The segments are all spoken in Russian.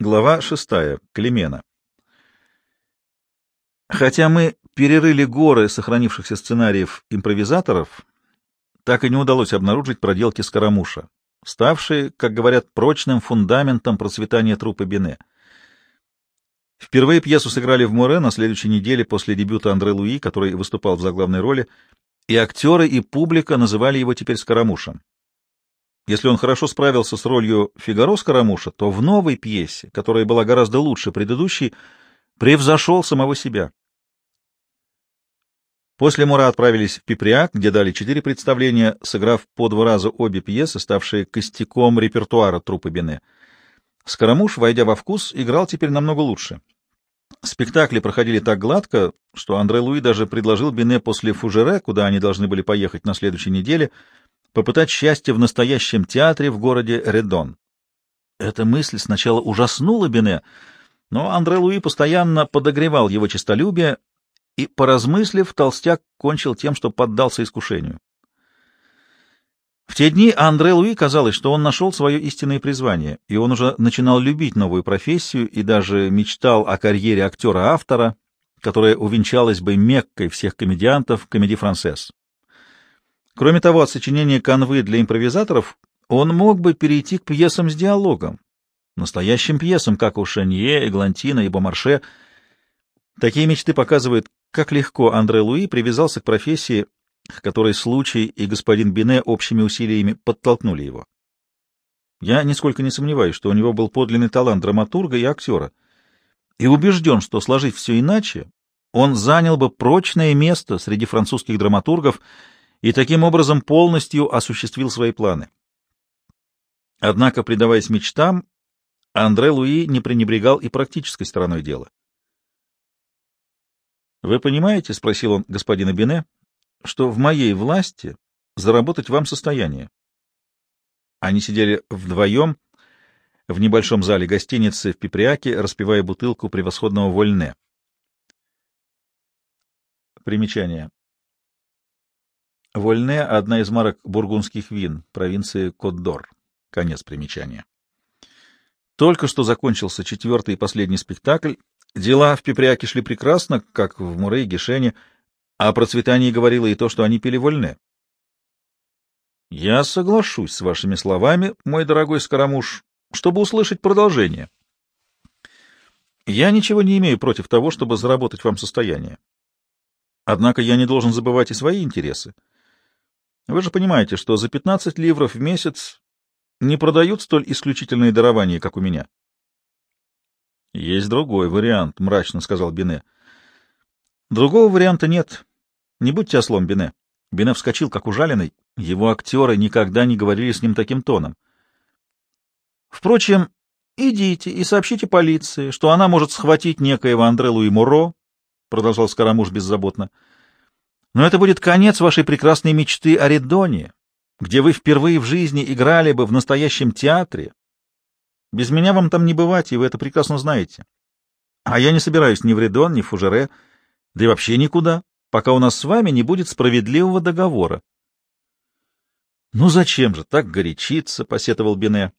Глава шестая. Клемена. Хотя мы перерыли горы сохранившихся сценариев импровизаторов, так и не удалось обнаружить проделки Скоромуша, ставшие, как говорят, прочным фундаментом процветания трупа Бене. Впервые пьесу сыграли в Море на следующей неделе после дебюта Андре Луи, который выступал в заглавной роли, и актеры и публика называли его теперь Скоромушем. Если он хорошо справился с ролью Фигаро Скоромуша, то в новой пьесе, которая была гораздо лучше предыдущей, превзошел самого себя. После Мура отправились в Пиприак, где дали четыре представления, сыграв по два раза обе пьесы, ставшие костяком репертуара труппы Бене. Скоромуш, войдя во вкус, играл теперь намного лучше. Спектакли проходили так гладко, что Андре Луи даже предложил Бене после Фужере, куда они должны были поехать на следующей неделе, попытать счастье в настоящем театре в городе Редон. Эта мысль сначала ужаснула Бене, но Андре Луи постоянно подогревал его честолюбие, и, поразмыслив, толстяк кончил тем, что поддался искушению. В те дни Андре Луи казалось, что он нашел свое истинное призвание, и он уже начинал любить новую профессию и даже мечтал о карьере актера-автора, которая увенчалась бы меккой всех комедиантов комедий францесс. Кроме того, от сочинения канвы для импровизаторов он мог бы перейти к пьесам с диалогом, настоящим пьесам, как у Шанье, Эглантина и Бомарше. Такие мечты показывают, как легко Андре Луи привязался к профессии, к которой случай и господин Бине общими усилиями подтолкнули его. Я нисколько не сомневаюсь, что у него был подлинный талант драматурга и актера, и убежден, что, сложив все иначе, он занял бы прочное место среди французских драматургов — и таким образом полностью осуществил свои планы. Однако, предаваясь мечтам, Андре Луи не пренебрегал и практической стороной дела. «Вы понимаете, — спросил он господина Бине, — что в моей власти заработать вам состояние?» Они сидели вдвоем в небольшом зале гостиницы в Пиприаке, распивая бутылку превосходного вольне. Примечание. Вольне — одна из марок бургундских вин, провинции Кот-Дор. Конец примечания. Только что закончился четвертый и последний спектакль. Дела в Пипряке шли прекрасно, как в Муре и Гешене, о процветании говорило и то, что они пили вольне. Я соглашусь с вашими словами, мой дорогой Скоромуш, чтобы услышать продолжение. Я ничего не имею против того, чтобы заработать вам состояние. Однако я не должен забывать и свои интересы. Вы же понимаете, что за 15 ливров в месяц не продают столь исключительные дарования, как у меня. — Есть другой вариант, — мрачно сказал Бине. — Другого варианта нет. Не будьте ослом, Бине. Бине вскочил, как ужаленный. Его актеры никогда не говорили с ним таким тоном. — Впрочем, идите и сообщите полиции, что она может схватить некоего Андре Луи Муро, — продолжал Скоромуш беззаботно. — но это будет конец вашей прекрасной мечты о Редоне, где вы впервые в жизни играли бы в настоящем театре. Без меня вам там не бывать, и вы это прекрасно знаете. А я не собираюсь ни в Редон, ни в Фужере, да и вообще никуда, пока у нас с вами не будет справедливого договора. — Ну зачем же так горячиться? — посетовал Бине.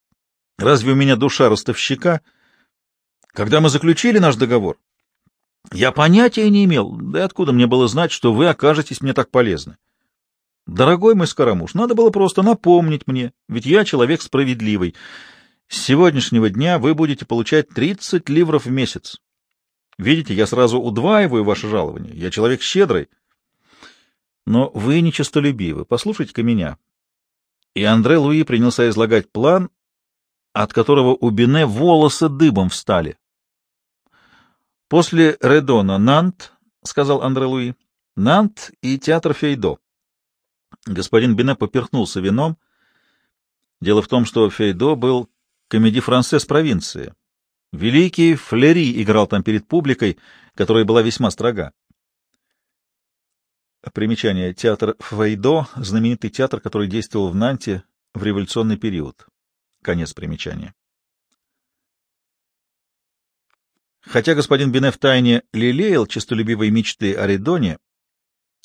— Разве у меня душа ростовщика? Когда мы заключили наш договор, я понятия не имел, да и откуда мне было знать, что вы окажетесь мне так полезны. Дорогой мой Скоромуш, надо было просто напомнить мне, ведь я человек справедливый. С сегодняшнего дня вы будете получать 30 ливров в месяц. Видите, я сразу удваиваю ваше жалование. Я человек щедрый. Но вы нечестолюбивы. Послушайте-ка меня. И Андре Луи принялся излагать план, от которого у Бине волосы дыбом встали. После Редона Нант, — сказал Андре Луи, — Нант и театр Фейдо. Господин Бине поперхнулся вином. Дело в том, что Фейдо был комедий францез провинции. Великий Флери играл там перед публикой, которая была весьма строга. Примечание. Театр Фейдо — знаменитый театр, который действовал в Нанте в революционный период. Конец примечания. Хотя господин Бине втайне лелеял честолюбивые мечты о Редоне,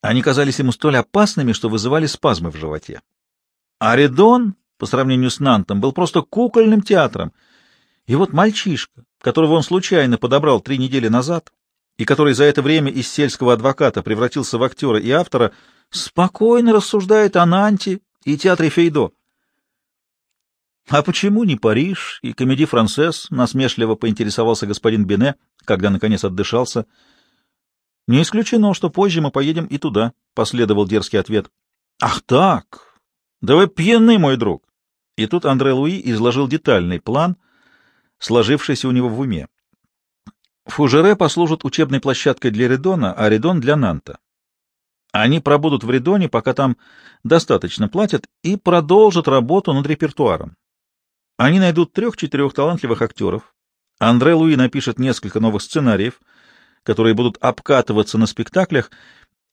они казались ему столь опасными, что вызывали спазмы в животе. А Редон, по сравнению с Нантом, был просто кукольным театром, И вот мальчишка, которого он случайно подобрал три недели назад, и который за это время из сельского адвоката превратился в актера и автора, спокойно рассуждает о Нанте и театре Фейдо. «А почему не Париж и комедий францесс?» — насмешливо поинтересовался господин Бене, когда, наконец, отдышался. «Не исключено, что позже мы поедем и туда», — последовал дерзкий ответ. «Ах так! Да вы пьяны, мой друг!» И тут Андре Луи изложил детальный план, сложившийся у него в уме. Фужере послужит учебной площадкой для Редона, а Редон — для Нанта. Они пробудут в Редоне, пока там достаточно платят, и продолжат работу над репертуаром. Они найдут трех-четырех талантливых актеров. Андре Луи напишет несколько новых сценариев, которые будут обкатываться на спектаклях,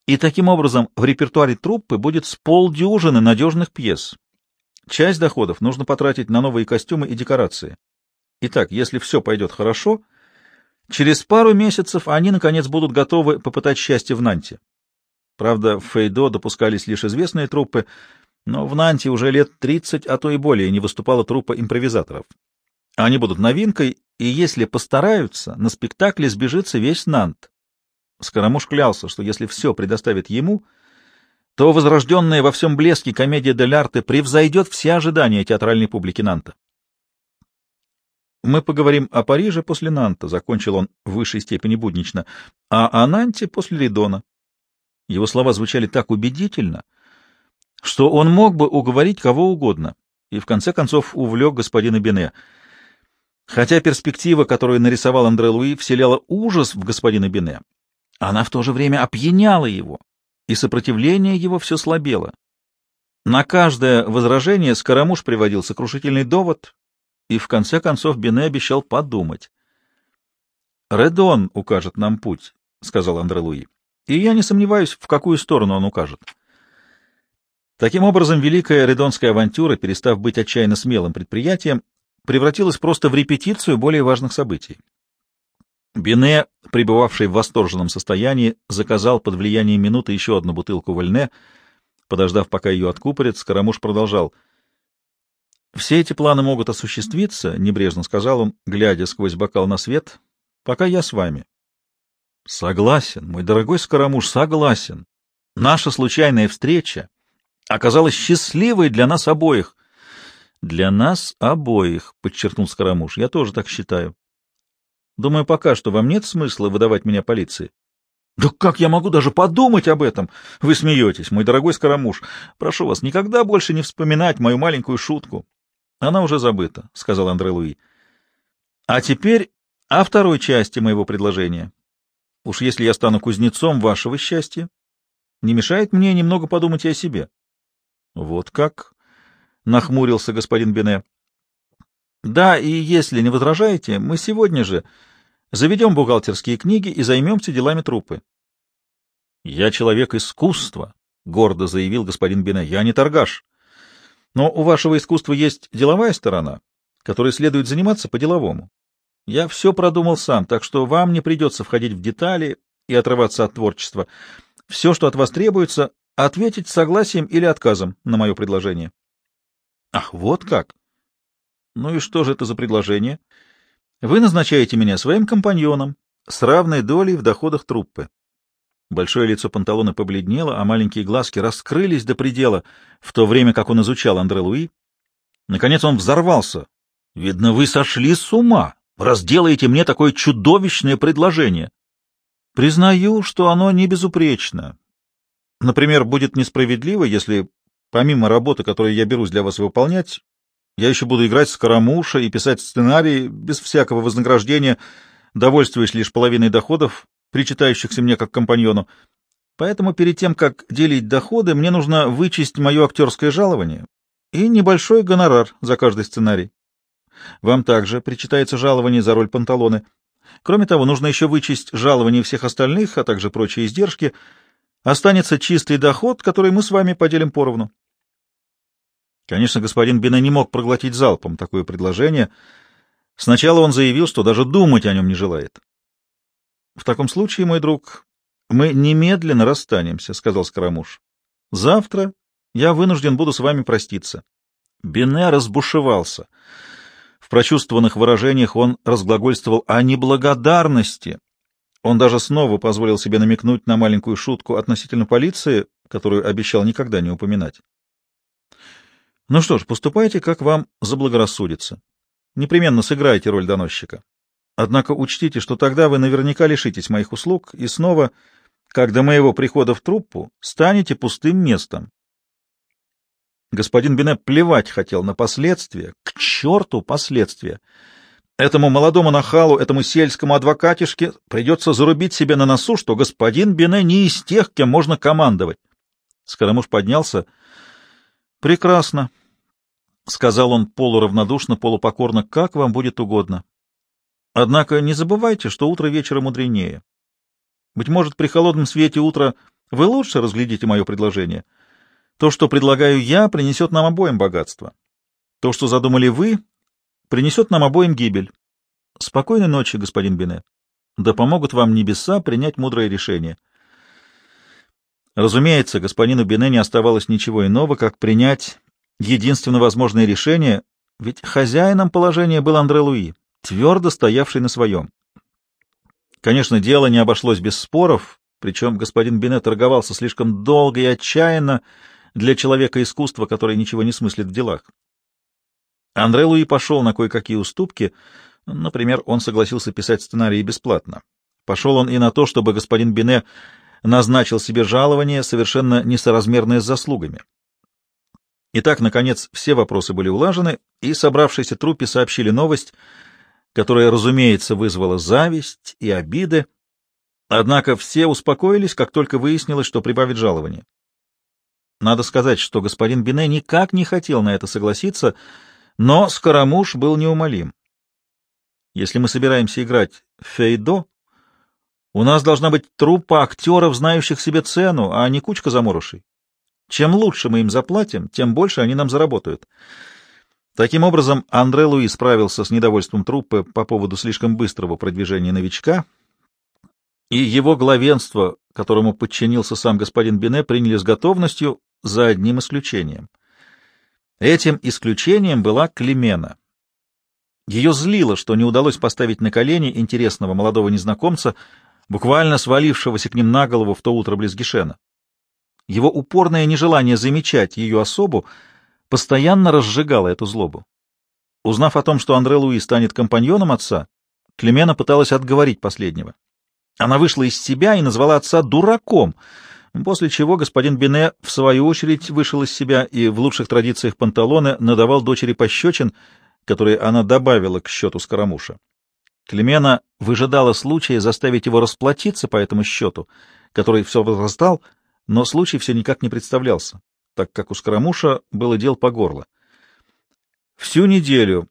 и таким образом в репертуаре труппы будет с полдюжины надежных пьес. Часть доходов нужно потратить на новые костюмы и декорации. Итак, если все пойдет хорошо, через пару месяцев они, наконец, будут готовы попытать счастье в Нанте. Правда, в Фейдо допускались лишь известные труппы, но в Нанте уже лет 30, а то и более, не выступала труппа импровизаторов. Они будут новинкой, и если постараются, на спектакле сбежится весь Нант. Скоромуш клялся, что если все предоставит ему, то возрожденная во всем блеске комедия дель арте превзойдет все ожидания театральной публики Нанта. «Мы поговорим о Париже после Нанта», — закончил он в высшей степени буднично, — «а о Нанте после Ридона». Его слова звучали так убедительно, что он мог бы уговорить кого угодно, и в конце концов увлек господина Бене. Хотя перспектива, которую нарисовал Андре Луи, вселяла ужас в господина Бене, она в то же время опьяняла его, и сопротивление его все слабело. На каждое возражение Скоромуш приводил сокрушительный довод, и в конце концов Бене обещал подумать. «Редон укажет нам путь», — сказал Андре Луи, — «и я не сомневаюсь, в какую сторону он укажет». Таким образом, великая редонская авантюра, перестав быть отчаянно смелым предприятием, превратилась просто в репетицию более важных событий. Бине, пребывавший в восторженном состоянии, заказал под влиянием минуты еще одну бутылку вольне. Подождав, пока ее откупорят, Скоромуш продолжал. «Все эти планы могут осуществиться», — небрежно сказал он, глядя сквозь бокал на свет, — «пока я с вами». «Согласен, мой дорогой Скоромуш, согласен. Наша случайная встреча оказалась счастливой для нас обоих». «Для нас обоих», — подчеркнул Скоромуш, — «я тоже так считаю. Думаю, пока что вам нет смысла выдавать меня полиции. — Да как я могу даже подумать об этом? Вы смеетесь, мой дорогой Скоромуш. Прошу вас, никогда больше не вспоминать мою маленькую шутку. — Она уже забыта, — сказал Андре Луи. — А теперь о второй части моего предложения. Уж если я стану кузнецом вашего счастья, не мешает мне немного подумать и о себе. — Вот как? — нахмурился господин Бене. — Да, и если не возражаете, мы сегодня же Заведем бухгалтерские книги и займемся делами труппы. — Я человек искусства, — гордо заявил господин Бине. — Я не торгаш. Но у вашего искусства есть деловая сторона, которой следует заниматься по-деловому. Я все продумал сам, так что вам не придется входить в детали и отрываться от творчества. Все, что от вас требуется, ответить согласием или отказом на мое предложение. — Ах, вот как! Ну и что же это за предложение? — вы назначаете меня своим компаньоном с равной долей в доходах труппы. Большое лицо панталона побледнело, а маленькие глазки раскрылись до предела, в то время как он изучал Андре Луи. Наконец он взорвался. — Видно, вы сошли с ума, раз делаете мне такое чудовищное предложение. — Признаю, что оно не безупречно. Например, будет несправедливо, если, помимо работы, которую я берусь для вас выполнять, я еще буду играть Скоромуша и писать сценарии без всякого вознаграждения, довольствуясь лишь половиной доходов, причитающихся мне как компаньону. Поэтому перед тем, как делить доходы, мне нужно вычесть мое актерское жалование и небольшой гонорар за каждый сценарий. Вам также причитается жалование за роль панталоны. Кроме того, нужно еще вычесть жалование всех остальных, а также прочие издержки. Останется чистый доход, который мы с вами поделим поровну. Конечно, господин Бина не мог проглотить залпом такое предложение. Сначала он заявил, что даже думать о нем не желает. — В таком случае, мой друг, мы немедленно расстанемся, — сказал Скоромуш. — Завтра я вынужден буду с вами проститься. Бене разбушевался. В прочувствованных выражениях он разглагольствовал о неблагодарности. Он даже снова позволил себе намекнуть на маленькую шутку относительно полиции, которую обещал никогда не упоминать. Ну что ж, поступайте, как вам заблагорассудится. Непременно сыграйте роль доносчика. Однако учтите, что тогда вы наверняка лишитесь моих услуг и снова, как до моего прихода в труппу, станете пустым местом. Господин Бене плевать хотел на последствия. К черту последствия! Этому молодому нахалу, этому сельскому адвокатишке придется зарубить себе на носу, что господин Бене не из тех, кем можно командовать. Скоромуш поднялся. — Прекрасно, — сказал он полуравнодушно, полупокорно, — как вам будет угодно. Однако не забывайте, что утро вечера мудренее. Быть может, при холодном свете утра вы лучше разглядите мое предложение — то, что предлагаю я, принесет нам обоим богатство. То, что задумали вы, принесет нам обоим гибель. Спокойной ночи, господин Бине. Да помогут вам небеса принять мудрое решение. Разумеется, господину Бине не оставалось ничего иного, как принять единственно возможное решение, ведь хозяином положения был Андре Луи, твердо стоявший на своем. Конечно, дело не обошлось без споров, причем господин Бине торговался слишком долго и отчаянно, для человека искусства, который ничего не смыслит в делах. Андре Луи пошел на кое-какие уступки, например, он согласился писать сценарии бесплатно. Пошел он и на то, чтобы господин Бине назначил себе жалование, совершенно несоразмерное с заслугами. Итак, наконец, все вопросы были улажены, и собравшиеся труппе сообщили новость, которая, разумеется, вызвала зависть и обиды, однако все успокоились, как только выяснилось, что прибавит жалование. Надо сказать, что господин Бине никак не хотел на это согласиться, но Скоромуш был неумолим. Если мы собираемся играть в Фейдо, у нас должна быть труппа актеров, знающих себе цену, а не кучка заморушей. Чем лучше мы им заплатим, тем больше они нам заработают. Таким образом, Андре Луи справился с недовольством труппы по поводу слишком быстрого продвижения новичка, и его главенство, которому подчинился сам господин Бине, приняли с готовностью, за одним исключением. Этим исключением была Климена. Ее злило, что не удалось поставить на колени интересного молодого незнакомца, буквально свалившегося к ним на голову в то утро близ Гишена. Его упорное нежелание замечать ее особу постоянно разжигало эту злобу. Узнав о том, что Андре Луи станет компаньоном отца, Клемена пыталась отговорить последнего. Она вышла из себя и назвала отца дураком — после чего господин Бине в свою очередь вышел из себя и в лучших традициях панталоны надавал дочери пощечин, которые она добавила к счету Скоромуша. Клемена выжидала случая заставить его расплатиться по этому счету, который все возрастал, но случай все никак не представлялся, так как у Скоромуша было дел по горло. Всю неделю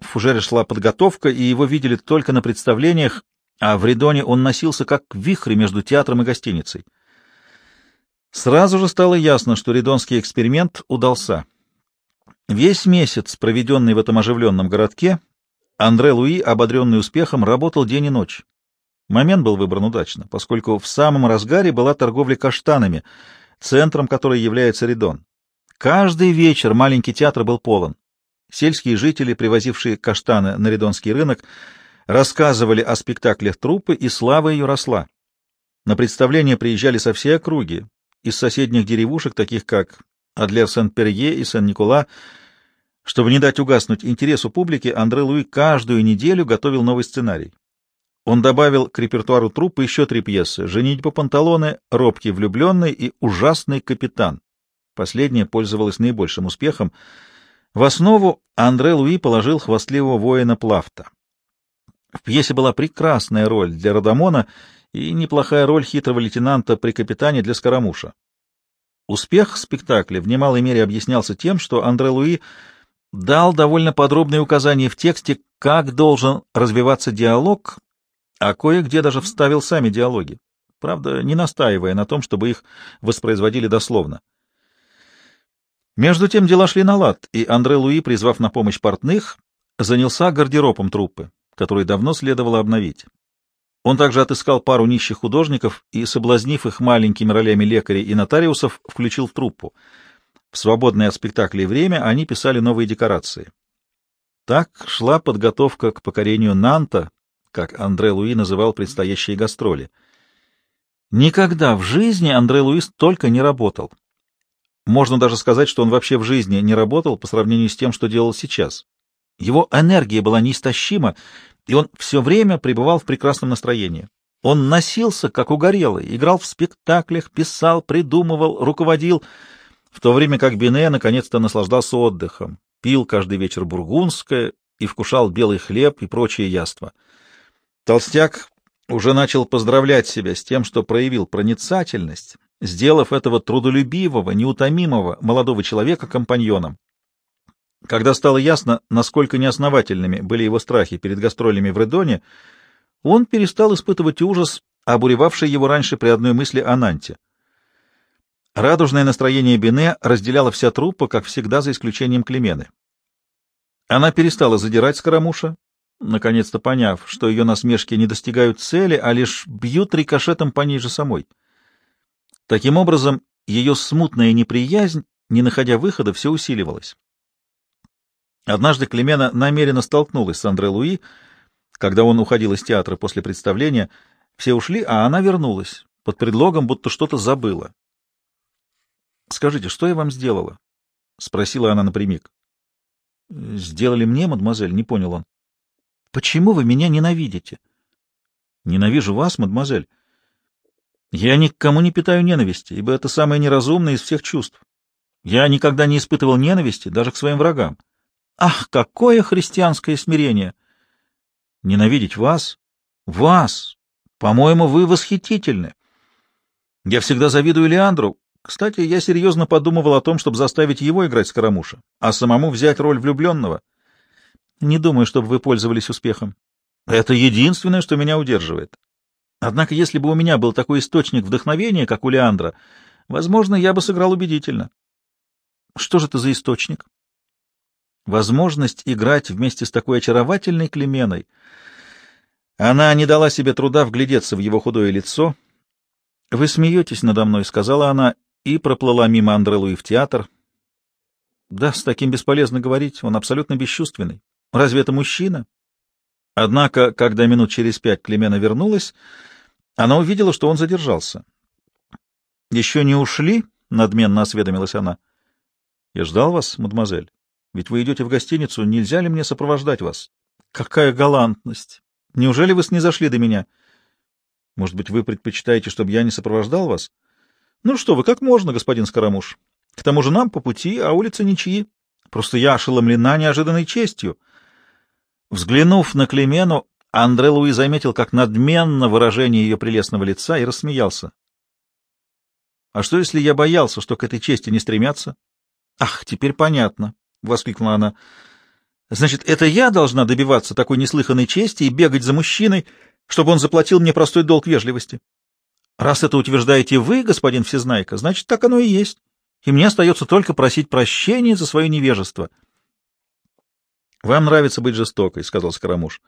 в Фужере шла подготовка, и его видели только на представлениях, а в Ридоне он носился как вихрь между театром и гостиницей. Сразу же стало ясно, что ридонский эксперимент удался. Весь месяц, проведенный в этом оживленном городке, Андре Луи, ободренный успехом, работал день и ночь. Момент был выбран удачно, поскольку в самом разгаре была торговля каштанами, центром которой является Ридон. Каждый вечер маленький театр был полон. Сельские жители, привозившие каштаны на Ридонский рынок, рассказывали о спектаклях труппы, и слава ее росла. На представление приезжали со всей округи, из соседних деревушек, таких как Адлер-Сен-Перье и Сен-Никола. Чтобы не дать угаснуть интересу публики, Андре Луи каждую неделю готовил новый сценарий. Он добавил к репертуару труппы еще три пьесы «Женитьба Панталоне», «Робкий влюбленный» и «Ужасный капитан». Последняя пользовалась наибольшим успехом. В основу Андре Луи положил хвастливого воина Плафта. В пьесе была прекрасная роль для Радамона и неплохая роль хитрого лейтенанта при капитане для Скоромуша. Успех спектакля в немалой мере объяснялся тем, что Андре Луи дал довольно подробные указания в тексте, как должен развиваться диалог, а кое-где даже вставил сами диалоги, правда, не настаивая на том, чтобы их воспроизводили дословно. Между тем дела шли на лад, и Андре Луи, призвав на помощь портных, занялся гардеробом труппы, который давно следовало обновить. Он также отыскал пару нищих художников и, соблазнив их маленькими ролями лекарей и нотариусов, включил в труппу. В свободное от спектаклей время они писали новые декорации. Так шла подготовка к покорению Нанта, как Андре Луи называл предстоящие гастроли. Никогда в жизни Андре Луис только не работал. Можно даже сказать, что он вообще в жизни не работал по сравнению с тем, что делал сейчас. Его энергия была неистощима, и он все время пребывал в прекрасном настроении. Он носился, как угорелый, играл в спектаклях, писал, придумывал, руководил, в то время как Бине наконец-то наслаждался отдыхом, пил каждый вечер бургундское и вкушал белый хлеб и прочие яства. Толстяк уже начал поздравлять себя с тем, что проявил проницательность, сделав этого трудолюбивого, неутомимого молодого человека компаньоном. Когда стало ясно, насколько неосновательными были его страхи перед гастролями в Редоне, он перестал испытывать ужас, обуревавший его раньше при одной мысли о Нанте. Радужное настроение Бене разделяла вся труппа, как всегда, за исключением Клемены. Она перестала задирать Скоромуша, наконец-то поняв, что ее насмешки не достигают цели, а лишь бьют рикошетом по ней же самой. Таким образом, ее смутная неприязнь, не находя выхода, все усиливалась. Однажды Клемена намеренно столкнулась с Андре Луи, когда он уходил из театра после представления. Все ушли, а она вернулась, под предлогом, будто что-то забыла. — Скажите, что я вам сделала? — спросила она напрямик. — Сделали мне, мадемуазель? — не понял он. — Почему вы меня ненавидите? — Ненавижу вас, мадемуазель. Я ни к кому не питаю ненависти, ибо это самое неразумное из всех чувств. Я никогда не испытывал ненависти, даже к своим врагам. Ах, какое христианское смирение! Ненавидеть вас? Вас! По-моему, вы восхитительны. Я всегда завидую Леандру. Кстати, я серьезно подумывал о том, чтобы заставить его играть Скоромуша, а самому взять роль влюбленного. Не думаю, чтобы вы пользовались успехом. Это единственное, что меня удерживает. Однако, если бы у меня был такой источник вдохновения, как у Леандра, возможно, я бы сыграл убедительно. Что же это за источник? Возможность играть вместе с такой очаровательной Клеменой. Она не дала себе труда вглядеться в его худое лицо. — Вы смеетесь надо мной, — сказала она, и проплыла мимо Андре Луи в театр. Да, с таким бесполезно говорить, он абсолютно бесчувственный. Разве это мужчина? Однако, когда минут через пять Клемена вернулась, она увидела, что он задержался. — Еще не ушли? — надменно осведомилась она. — Я ждал вас, мадемуазель. Ведь вы идете в гостиницу, нельзя ли мне сопровождать вас? Какая галантность! Неужели вы снизошли до меня? Может быть, вы предпочитаете, чтобы я не сопровождал вас? Ну что вы, как можно, господин Скоромуш? К тому же нам по пути, а улица ничьи. Просто я ошеломлена неожиданной честью. Взглянув на Клемену, Андре Луи заметил, как надменно выражение ее прелестного лица, и рассмеялся. — А что, если я боялся, что к этой чести не стремятся? — Ах, теперь понятно воскликнула она. Значит, это я должна добиваться такой неслыханной чести и бегать за мужчиной, чтобы он заплатил мне простой долг вежливости? Раз это утверждаете вы, господин Всезнайка, значит, так оно и есть. И мне остается только просить прощения за свое невежество. — Вам нравится быть жестокой, — сказал Скоромуш.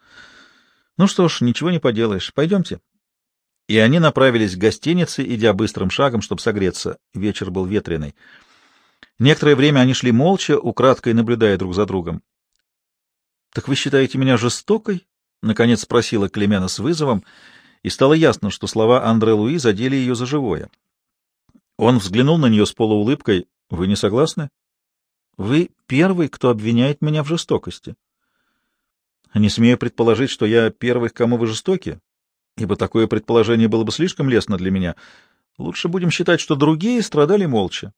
— Ну что ж, ничего не поделаешь. Пойдемте. И они направились к гостинице, идя быстрым шагом, чтобы согреться. Вечер был ветреный. Некоторое время они шли молча, украдкой наблюдая друг за другом. — Так вы считаете меня жестокой? — наконец спросила Клемена с вызовом, и стало ясно, что слова Андре Луи задели ее за живое. Он взглянул на нее с полуулыбкой. — Вы не согласны? — Вы первый, кто обвиняет меня в жестокости. — Не смею предположить, что я первый, кому вы жестоки, ибо такое предположение было бы слишком лестно для меня. Лучше будем считать, что другие страдали молча.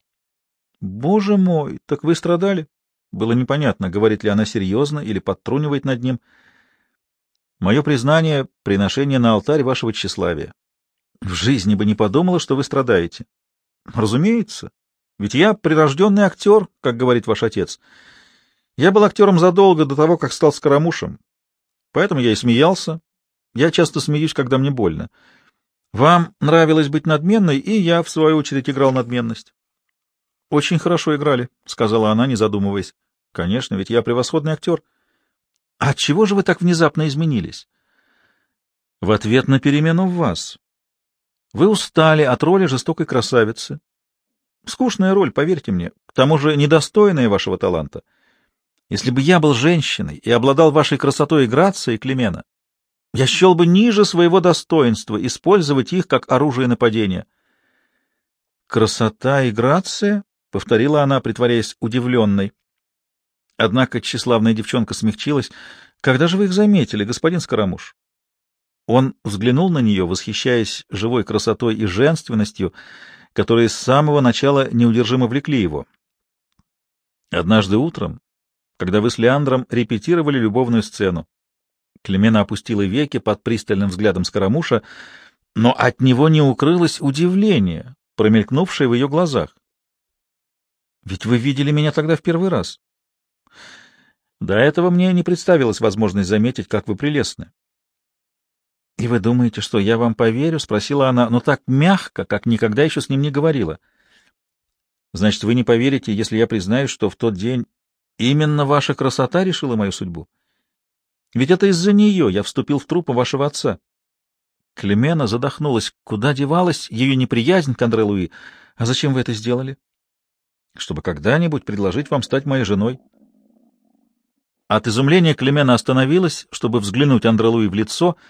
«Боже мой, так вы страдали?» Было непонятно, говорит ли она серьезно или подтрунивает над ним. «Мое признание — приношение на алтарь вашего тщеславия. В жизни бы не подумала, что вы страдаете». «Разумеется, ведь я прирожденный актер, как говорит ваш отец. Я был актером задолго до того, как стал скоромушем. Поэтому я и смеялся. Я часто смеюсь, когда мне больно. Вам нравилось быть надменной, и я, в свою очередь, играл надменность. — Очень хорошо играли, — сказала она, не задумываясь. — Конечно, ведь я превосходный актер. — А чего же вы так внезапно изменились? — В ответ на перемену в вас. Вы устали от роли жестокой красавицы. Скучная роль, поверьте мне, к тому же недостойная вашего таланта. Если бы я был женщиной и обладал вашей красотой и грацией, Климена, я счел бы ниже своего достоинства использовать их как оружие нападения. «Красота и грация?» — повторила она, притворяясь удивленной. Однако тщеславная девчонка смягчилась. «Когда же вы их заметили, господин Скоромуш?» Он взглянул на нее, восхищаясь живой красотой и женственностью, которые с самого начала неудержимо влекли его. Однажды утром, когда вы с Леандром репетировали любовную сцену, Клемена опустила веки под пристальным взглядом Скоромуша, но от него не укрылось удивление, промелькнувшее в ее глазах. «Ведь вы видели меня тогда в первый раз. До этого мне не представилась возможность заметить, как вы прелестны. «И вы думаете, что я вам поверю?» — спросила она, но так мягко, как никогда еще с ним не говорила. «Значит, вы не поверите, если я признаюсь, что в тот день именно ваша красота решила мою судьбу? Ведь это из-за нее я вступил в трупы вашего отца». Клемена задохнулась. Куда девалась ее неприязнь к Андре Луи? А зачем вы это сделали? Чтобы когда-нибудь предложить вам стать моей женой. От изумления Клемена остановилась, чтобы взглянуть Андре Луи в лицо —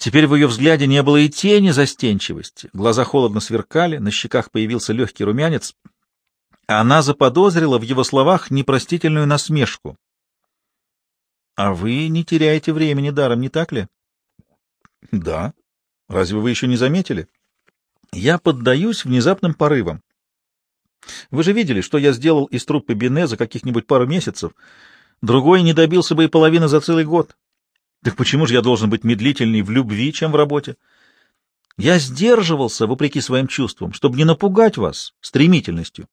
Теперь в ее взгляде не было и тени застенчивости. Глаза холодно сверкали, на щеках появился легкий румянец. Она заподозрила в его словах непростительную насмешку. — А вы не теряете времени даром, не так ли? — Да. Разве вы еще не заметили? Я поддаюсь внезапным порывам. Вы же видели, что я сделал из труппы Бине за каких-нибудь пару месяцев. Другой не добился бы и половины за целый год. Так почему же я должен быть медлительней в любви, чем в работе? Я сдерживался, вопреки своим чувствам, чтобы не напугать вас стремительностью.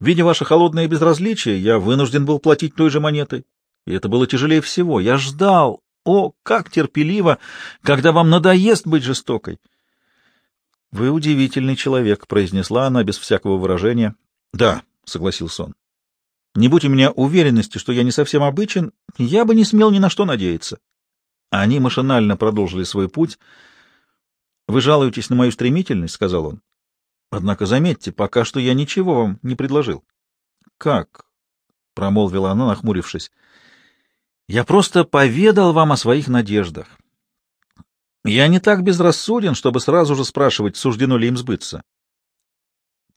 Видя ваше холодное безразличие, я вынужден был платить той же монетой. И это было тяжелее всего. Я ждал, о, как терпеливо, когда вам надоест быть жестокой. — Вы удивительный человек, — произнесла она без всякого выражения. — Да, — согласился он. — Не будь у меня уверенности, что я не совсем обычен, я бы не смел ни на что надеяться. Они машинально продолжили свой путь. «Вы жалуетесь на мою стремительность», — сказал он. «Однако, заметьте, пока что я ничего вам не предложил». «Как?» — промолвила она, нахмурившись. «Я просто поведал вам о своих надеждах. Я не так безрассуден, чтобы сразу же спрашивать, суждено ли им сбыться».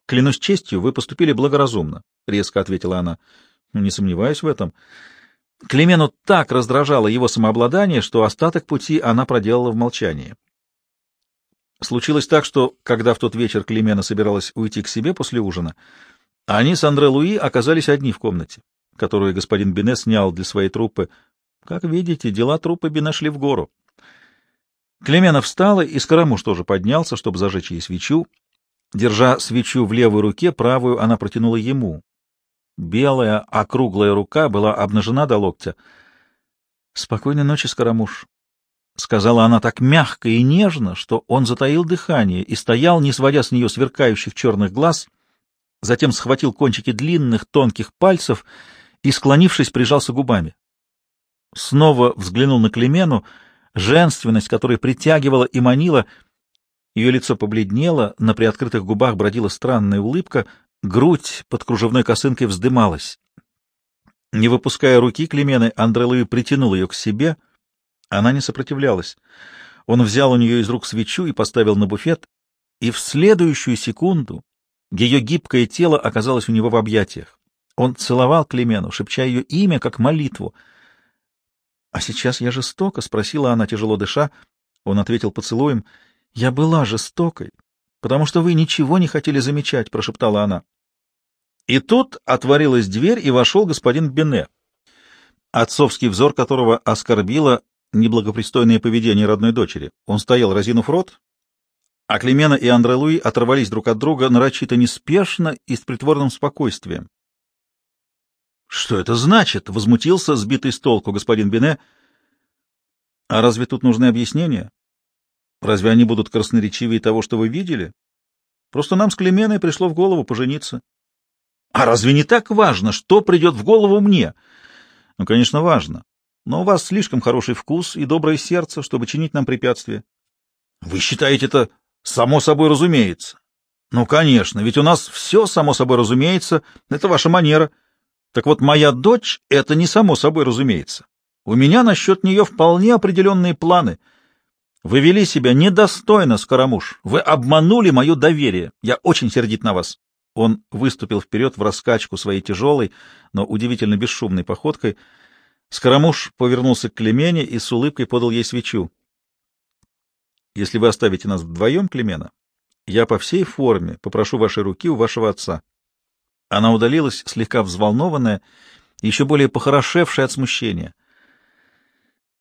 «Клянусь честью, вы поступили благоразумно», — резко ответила она. «Не сомневаюсь в этом». Клемену так раздражало его самообладание, что остаток пути она проделала в молчании. Случилось так, что, когда в тот вечер Клемена собиралась уйти к себе после ужина, они с Андре Луи оказались одни в комнате, которую господин Бине снял для своей труппы. Как видите, дела труппы Бине шли в гору. Клемена встала, и Скоромуш тоже поднялся, чтобы зажечь ей свечу. Держа свечу в левой руке, правую она протянула ему. Белая, округлая рука была обнажена до локтя. — Спокойной ночи, Скоромуш, — сказала она так мягко и нежно, что он затаил дыхание и стоял, не сводя с нее сверкающих черных глаз, затем схватил кончики длинных тонких пальцев и, склонившись, прижался губами. Снова взглянул на Клемену, женственность, которая притягивала и манила. Ее лицо побледнело, на приоткрытых губах бродила странная улыбка — Грудь под кружевной косынкой вздымалась. Не выпуская руки Клемены, Андре притянул ее к себе. Она не сопротивлялась. Он взял у нее из рук свечу и поставил на буфет, и в следующую секунду ее гибкое тело оказалось у него в объятиях. Он целовал Клемену, шепча ее имя, как молитву. — А сейчас я жестока? — спросила она, тяжело дыша. Он ответил поцелуем. — Я была жестокой, потому что вы ничего не хотели замечать, — прошептала она. И тут отворилась дверь, и вошел господин Бене, отцовский взор которого оскорбило неблагопристойное поведение родной дочери. Он стоял, разинув рот, а Клемена и Андре Луи оторвались друг от друга нарочито неспешно и с притворным спокойствием. — Что это значит? — возмутился сбитый с толку господин Бене. — А разве тут нужны объяснения? Разве они будут красноречивее того, что вы видели? Просто нам с Клеменой пришло в голову пожениться. А разве не так важно, что придет в голову мне? Ну, конечно, важно. Но у вас слишком хороший вкус и доброе сердце, чтобы чинить нам препятствия. Вы считаете это само собой разумеется? Ну, конечно, ведь у нас все само собой разумеется. Это ваша манера. Так вот, моя дочь — это не само собой разумеется. У меня насчет нее вполне определенные планы. Вы вели себя недостойно, Скоромуш. Вы обманули мое доверие. Я очень сердит на вас. Он выступил вперед в раскачку своей тяжелой, но удивительно бесшумной походкой. Скоромуш повернулся к Клемене и с улыбкой подал ей свечу. — Если вы оставите нас вдвоем, Клемена, я по всей форме попрошу вашей руки у вашего отца. Она удалилась, слегка взволнованная, еще более похорошевшая от смущения.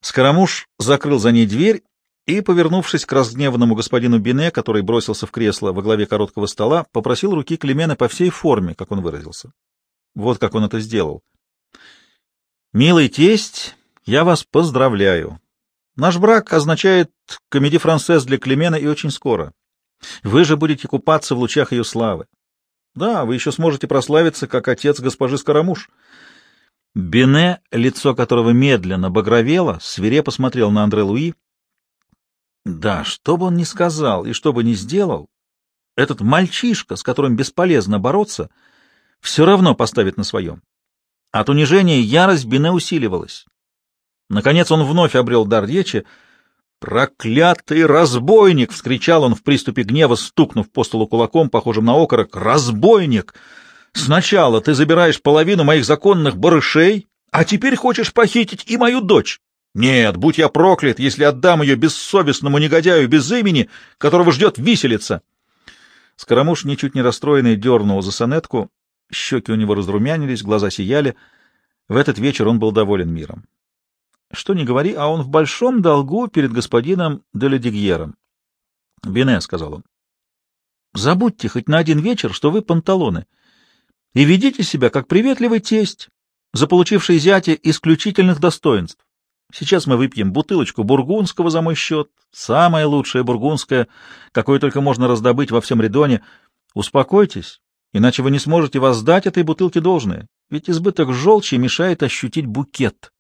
Скоромуш закрыл за ней дверь и, повернувшись к разгневанному господину Бине, который бросился в кресло во главе короткого стола, попросил руки Клемена по всей форме, как он выразился. Вот как он это сделал. «Милый тесть, я вас поздравляю. Наш брак означает комедий францез для Клемена и очень скоро. Вы же будете купаться в лучах ее славы. Да, вы еще сможете прославиться, как отец госпожи Скоромуш». Бине, лицо которого медленно багровело, свирепо смотрел на Андре Луи, да, что бы он ни сказал и что бы ни сделал, этот мальчишка, с которым бесполезно бороться, все равно поставит на своем. От унижения ярость Бине усиливалась. Наконец он вновь обрел дар речи. «Проклятый разбойник!» — вскричал он в приступе гнева, стукнув по столу кулаком, похожим на окорок. «Разбойник! Сначала ты забираешь половину моих законных барышей, а теперь хочешь похитить и мою дочь!» Нет, будь я проклят, если отдам ее бессовестному негодяю без имени, которого ждет виселица. Скоромуш, ничуть не расстроенный, дернул за сонетку. Щеки у него разрумянились, глаза сияли. В этот вечер он был доволен миром. Что ни говори, а он в большом долгу перед господином Деледигьером. — Бине, — сказал он, — забудьте хоть на один вечер, что вы панталоны, и ведите себя как приветливый тесть, заполучивший зятя исключительных достоинств. Сейчас мы выпьем бутылочку бургундского за мой счет, самое лучшее бургундское, какое только можно раздобыть во всем Редоне. Успокойтесь, иначе вы не сможете воздать этой бутылке должное, ведь избыток желчи мешает ощутить букет.